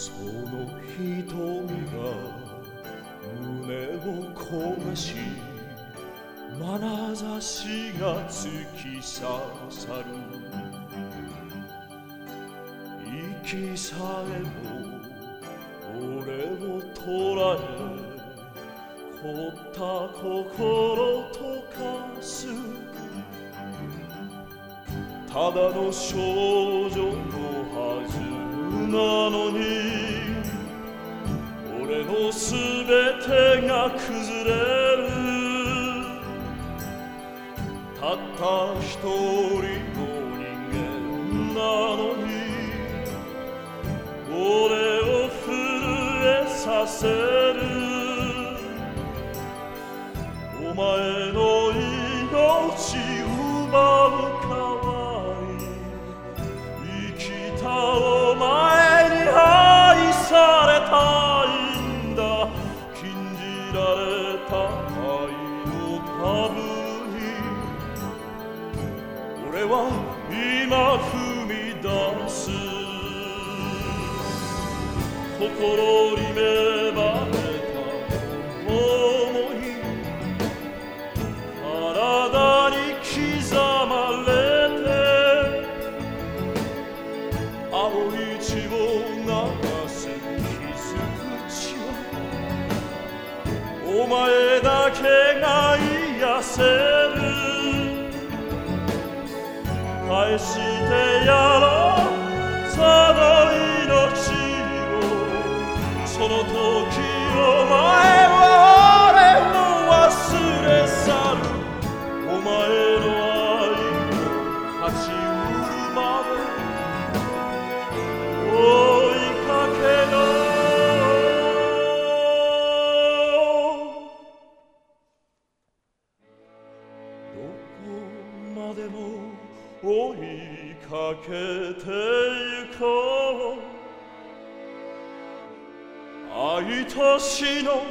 その瞳が胸を焦がし眼差しが突き刺さる。息さえも俺を捉え凝った心溶かすただの少女のはず。なのに俺のすべてが崩れる。たった一人の人間なのに。俺を震えさせる。お前の命。は今踏み出す。心に芽生えた想い体に刻まれて青い血を流す傷口はお前だけが癒せ。返してやろうその命をその時お前は俺を忘れ去る。お前の愛を勝ち売るまで追いかけろどこまでも追いかけてゆこう。愛と死の